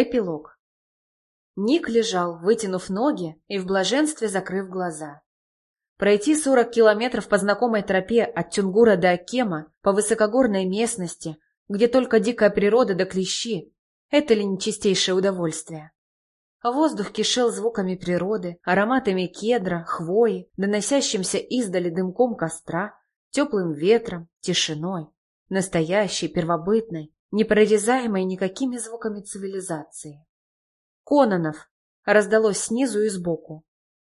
Эпилог. Ник лежал, вытянув ноги и в блаженстве закрыв глаза. Пройти 40 километров по знакомой тропе от Тюнгура до Акема по высокогорной местности, где только дикая природа да клещи, это ли не чистейшее удовольствие? Воздух кишел звуками природы, ароматами кедра, хвои, доносящимся издали дымком костра, теплым ветром, тишиной, настоящей, первобытной, непрорезаемой никакими звуками цивилизации. «Кононов!» раздалось снизу и сбоку.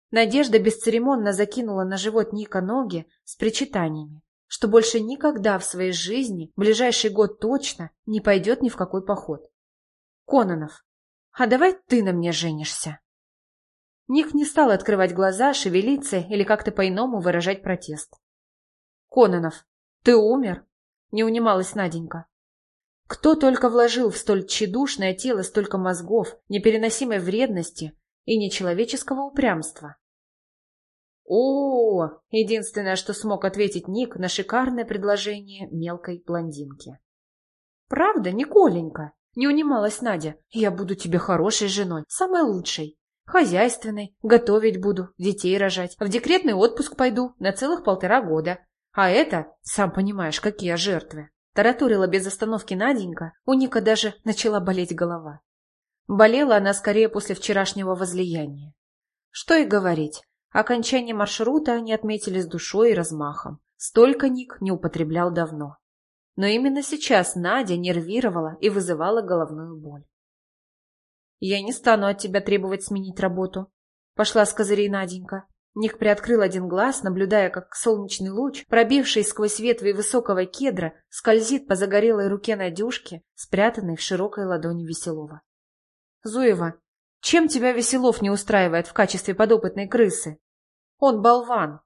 Надежда бесцеремонно закинула на живот Ника ноги с причитаниями, что больше никогда в своей жизни, ближайший год точно, не пойдет ни в какой поход. «Кононов, а давай ты на мне женишься?» Ник не стал открывать глаза, шевелиться или как-то по-иному выражать протест. «Кононов, ты умер?» — не унималась Наденька. Кто только вложил в столь тщедушное тело столько мозгов, непереносимой вредности и нечеловеческого упрямства? О, единственное, что смог ответить Ник на шикарное предложение мелкой блондинки. Правда, Николенька, не унималась Надя. Я буду тебе хорошей женой, самой лучшей. Хозяйственной, готовить буду, детей рожать. В декретный отпуск пойду на целых полтора года. А это, сам понимаешь, какие жертвы. Таратурила без остановки Наденька, у Ника даже начала болеть голова. Болела она скорее после вчерашнего возлияния. Что и говорить, окончание маршрута они отметили с душой и размахом. Столько Ник не употреблял давно. Но именно сейчас Надя нервировала и вызывала головную боль. «Я не стану от тебя требовать сменить работу», — пошла с козырей Наденька. Ник приоткрыл один глаз, наблюдая, как солнечный луч, пробивший сквозь ветви высокого кедра, скользит по загорелой руке Надюшки, спрятанной в широкой ладони Веселова. — Зуева, чем тебя Веселов не устраивает в качестве подопытной крысы? Он болван.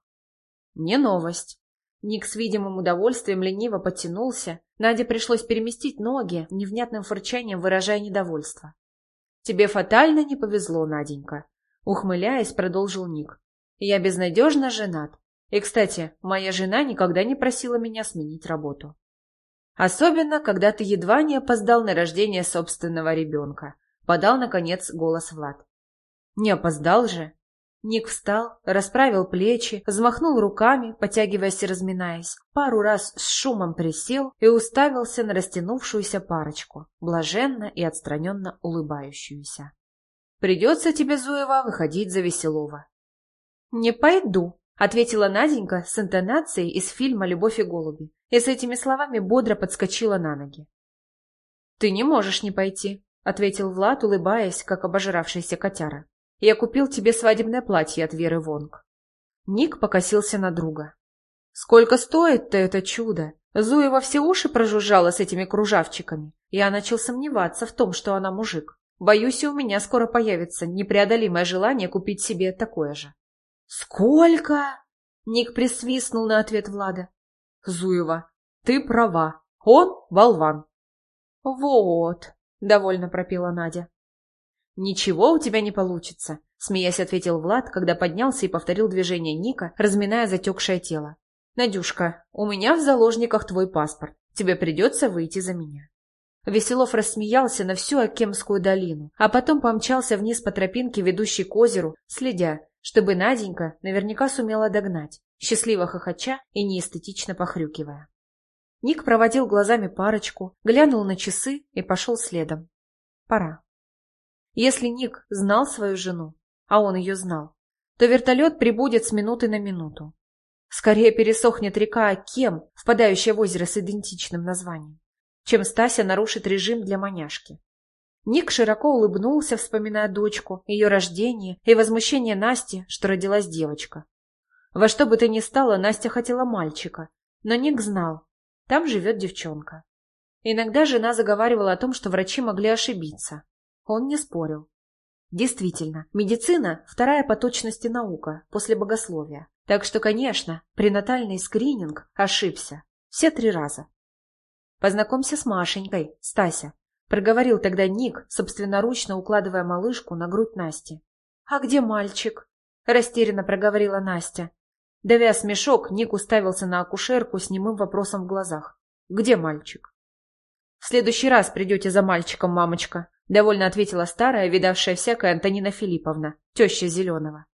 Не новость. Ник с видимым удовольствием лениво подтянулся. Наде пришлось переместить ноги, невнятным фырчанием выражая недовольство. — Тебе фатально не повезло, Наденька. Ухмыляясь, продолжил Ник. Я безнадежно женат. И, кстати, моя жена никогда не просила меня сменить работу. Особенно, когда ты едва не опоздал на рождение собственного ребенка. Подал, наконец, голос Влад. Не опоздал же. Ник встал, расправил плечи, взмахнул руками, потягиваясь и разминаясь, пару раз с шумом присел и уставился на растянувшуюся парочку, блаженно и отстраненно улыбающуюся. «Придется тебе, Зуева, выходить за Веселова. «Не пойду», — ответила Наденька с интонацией из фильма «Любовь и голуби», и с этими словами бодро подскочила на ноги. «Ты не можешь не пойти», — ответил Влад, улыбаясь, как обожравшийся котяра. «Я купил тебе свадебное платье от Веры Вонг». Ник покосился на друга. «Сколько стоит-то это чудо?» Зуева все уши прожужжала с этими кружавчиками. Я начал сомневаться в том, что она мужик. Боюсь, и у меня скоро появится непреодолимое желание купить себе такое же. «Сколько?» — Ник присвистнул на ответ Влада. «Зуева, ты права. Он болван». «Вот», — довольно пропела Надя. «Ничего у тебя не получится», — смеясь ответил Влад, когда поднялся и повторил движение Ника, разминая затекшее тело. «Надюшка, у меня в заложниках твой паспорт. Тебе придется выйти за меня». Веселов рассмеялся на всю Акемскую долину, а потом помчался вниз по тропинке, ведущей к озеру, следя, чтобы Наденька наверняка сумела догнать, счастливо хохоча и неэстетично похрюкивая. Ник проводил глазами парочку, глянул на часы и пошел следом. Пора. Если Ник знал свою жену, а он ее знал, то вертолет прибудет с минуты на минуту. Скорее пересохнет река Кем, впадающая в озеро с идентичным названием, чем Стася нарушит режим для маняшки. Ник широко улыбнулся, вспоминая дочку, ее рождение и возмущение Насти, что родилась девочка. Во что бы то ни стало, Настя хотела мальчика, но Ник знал, там живет девчонка. Иногда жена заговаривала о том, что врачи могли ошибиться. Он не спорил. Действительно, медицина – вторая по точности наука после богословия. Так что, конечно, пренатальный скрининг ошибся. Все три раза. Познакомься с Машенькой, Стася, Проговорил тогда Ник, собственноручно укладывая малышку на грудь Насти. «А где мальчик?» – растерянно проговорила Настя. Давя смешок, Ник уставился на акушерку с немым вопросом в глазах. «Где мальчик?» «В следующий раз придете за мальчиком, мамочка», — довольно ответила старая, видавшая всякая Антонина Филипповна, теща Зеленого.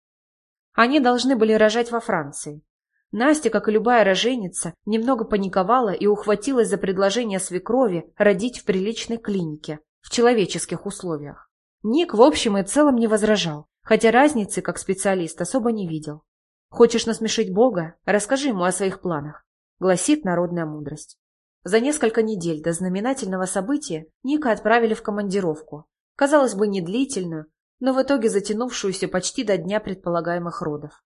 Они должны были рожать во Франции. Настя, как и любая роженица, немного паниковала и ухватилась за предложение свекрови родить в приличной клинике, в человеческих условиях. Ник в общем и целом не возражал, хотя разницы как специалист особо не видел. «Хочешь насмешить Бога? Расскажи ему о своих планах», — гласит народная мудрость. За несколько недель до знаменательного события Ника отправили в командировку. Казалось бы, не длительную, но в итоге затянувшуюся почти до дня предполагаемых родов.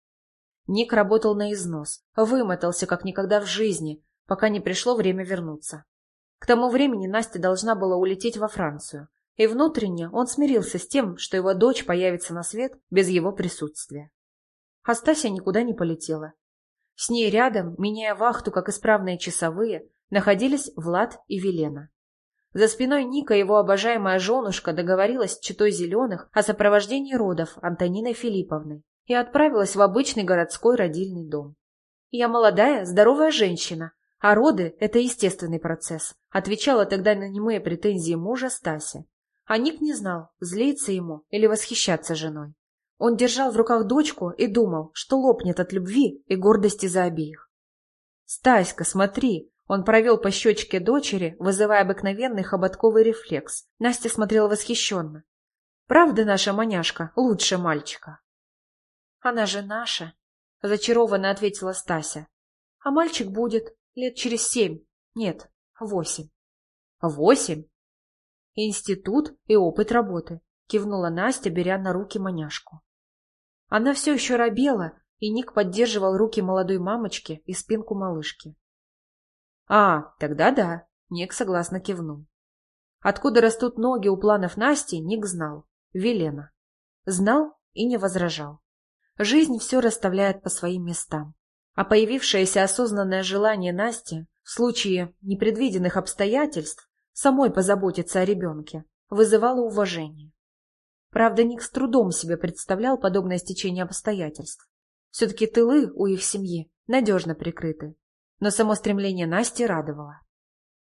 Ник работал на износ, вымотался как никогда в жизни, пока не пришло время вернуться. К тому времени Настя должна была улететь во Францию, и внутренне он смирился с тем, что его дочь появится на свет без его присутствия. Астасия никуда не полетела. С ней рядом, меняя вахту, как исправные часовые, находились Влад и Велена. За спиной Ника его обожаемая женушка договорилась с читой Зеленых о сопровождении родов Антониной Филипповны и отправилась в обычный городской родильный дом. «Я молодая, здоровая женщина, а роды – это естественный процесс», отвечала тогда на немые претензии мужа Стася. А Ник не знал, злиться ему или восхищаться женой. Он держал в руках дочку и думал, что лопнет от любви и гордости за обеих. «Стаська, смотри!» Он провел по щечке дочери, вызывая обыкновенный хоботковый рефлекс. Настя смотрела восхищенно. «Правда наша маняшка лучше мальчика?» «Она же наша», — зачарованно ответила Стася. «А мальчик будет лет через семь. Нет, восемь». «Восемь?» «Институт и опыт работы», — кивнула Настя, беря на руки маняшку. Она все еще робела, и Ник поддерживал руки молодой мамочки и спинку малышки. «А, тогда да», — Ник согласно кивнул. Откуда растут ноги у планов Насти, Ник знал. Велена. Знал и не возражал. Жизнь все расставляет по своим местам. А появившееся осознанное желание Насти в случае непредвиденных обстоятельств самой позаботиться о ребенке вызывало уважение. Правда, Ник с трудом себе представлял подобное стечение обстоятельств. Все-таки тылы у их семьи надежно прикрыты но само стремление Насти радовало.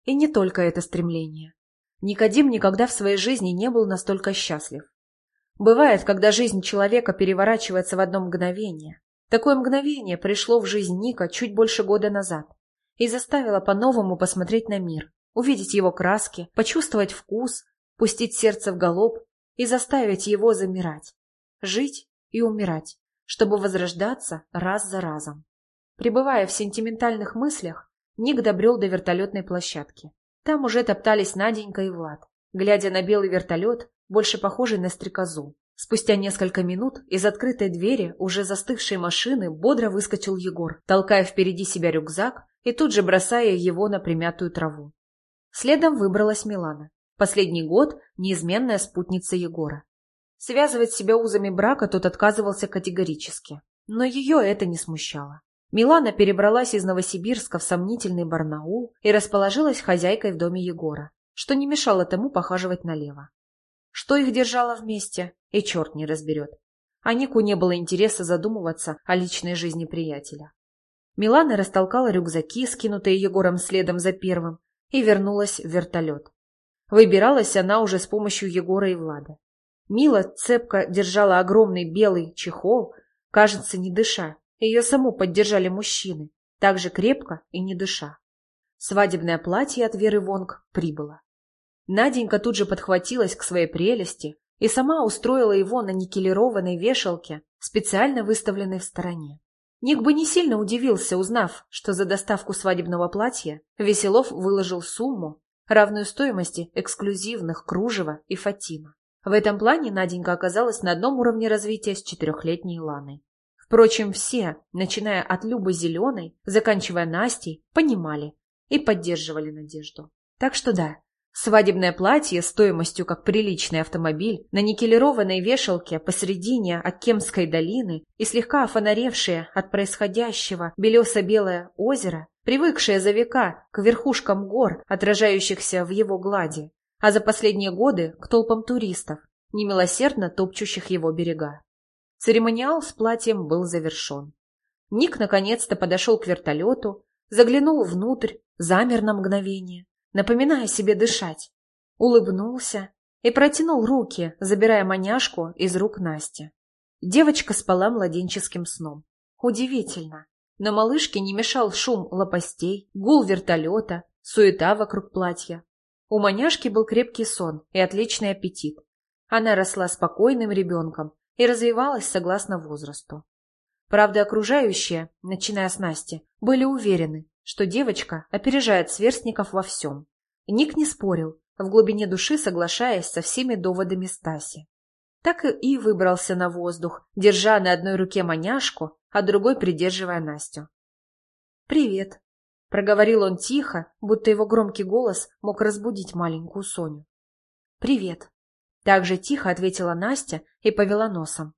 И не только это стремление. Никодим никогда в своей жизни не был настолько счастлив. Бывает, когда жизнь человека переворачивается в одно мгновение. Такое мгновение пришло в жизнь Ника чуть больше года назад и заставило по-новому посмотреть на мир, увидеть его краски, почувствовать вкус, пустить сердце в галоп и заставить его замирать, жить и умирать, чтобы возрождаться раз за разом. Пребывая в сентиментальных мыслях, Ник добрел до вертолетной площадки. Там уже топтались Наденька и Влад, глядя на белый вертолет, больше похожий на стрекозу. Спустя несколько минут из открытой двери уже застывшей машины бодро выскочил Егор, толкая впереди себя рюкзак и тут же бросая его на примятую траву. Следом выбралась Милана. Последний год неизменная спутница Егора. Связывать себя узами брака тот отказывался категорически. Но ее это не смущало. Милана перебралась из Новосибирска в сомнительный Барнаул и расположилась хозяйкой в доме Егора, что не мешало тому похаживать налево. Что их держало вместе, и черт не разберет. А Нику не было интереса задумываться о личной жизни приятеля. Милана растолкала рюкзаки, скинутые Егором следом за первым, и вернулась в вертолет. Выбиралась она уже с помощью Егора и Влада. Мила цепко держала огромный белый чехол, кажется, не дыша, ее саму поддержали мужчины, так же крепко и не дыша. Свадебное платье от Веры Вонг прибыло. Наденька тут же подхватилась к своей прелести и сама устроила его на никелированной вешалке, специально выставленной в стороне. Ник бы не сильно удивился, узнав, что за доставку свадебного платья Веселов выложил сумму, равную стоимости эксклюзивных кружева и фатина. В этом плане Наденька оказалась на одном уровне развития с четырехлетней Ланой. Впрочем, все, начиная от Любы Зеленой, заканчивая Настей, понимали и поддерживали надежду. Так что да, свадебное платье стоимостью как приличный автомобиль на никелированной вешалке посредине Аккемской долины и слегка офонаревшее от происходящего белесо-белое озеро, привыкшее за века к верхушкам гор, отражающихся в его глади, а за последние годы к толпам туристов, немилосердно топчущих его берега. Церемониал с платьем был завершен. Ник наконец-то подошел к вертолету, заглянул внутрь, замер на мгновение, напоминая себе дышать. Улыбнулся и протянул руки, забирая маняшку из рук Насти. Девочка спала младенческим сном. Удивительно. Но малышке не мешал шум лопастей, гул вертолета, суета вокруг платья. У маняшки был крепкий сон и отличный аппетит. Она росла спокойным ребенком и развивалась согласно возрасту. Правда, окружающие, начиная с Насти, были уверены, что девочка опережает сверстников во всем. Ник не спорил, в глубине души соглашаясь со всеми доводами Стаси. Так и выбрался на воздух, держа на одной руке маняшку, а другой придерживая Настю. «Привет», — проговорил он тихо, будто его громкий голос мог разбудить маленькую Соню. «Привет», — так же тихо ответила Настя и повела носом.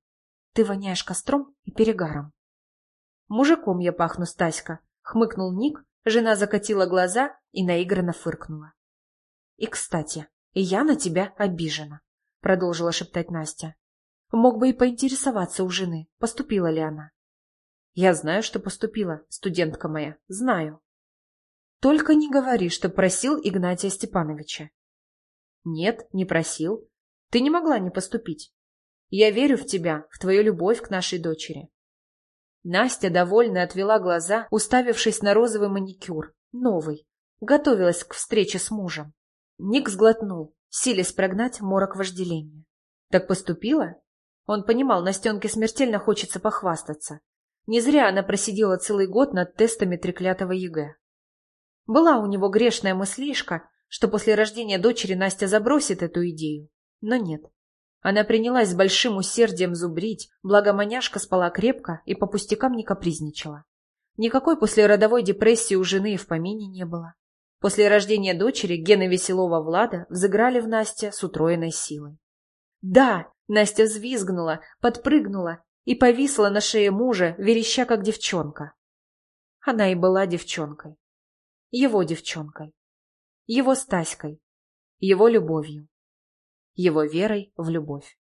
«Ты воняешь костром и перегаром». «Мужиком я пахну, Стаська», — хмыкнул Ник, жена закатила глаза и наигранно фыркнула. «И, кстати, я на тебя обижена», — продолжила шептать Настя. «Мог бы и поинтересоваться у жены, поступила ли она». Я знаю, что поступила, студентка моя, знаю. Только не говори, что просил Игнатия Степановича. Нет, не просил. Ты не могла не поступить. Я верю в тебя, в твою любовь к нашей дочери. Настя довольно отвела глаза, уставившись на розовый маникюр, новый, готовилась к встрече с мужем. Ник сглотнул, силясь прогнать морок вожделения. Так поступила? Он понимал, Настенке смертельно хочется похвастаться. Не зря она просидела целый год над тестами треклятого ЕГЭ. Была у него грешная мыслишка, что после рождения дочери Настя забросит эту идею. Но нет. Она принялась с большим усердием зубрить, благо Маняшка спала крепко и по пустякам не капризничала. Никакой послеродовой депрессии у жены и в помине не было. После рождения дочери гены веселого Влада взыграли в Насте с утроенной силой. Да, Настя взвизгнула, подпрыгнула и повисла на шее мужа, вереща как девчонка. Она и была девчонкой. Его девчонкой. Его Стаськой. Его любовью. Его верой в любовь.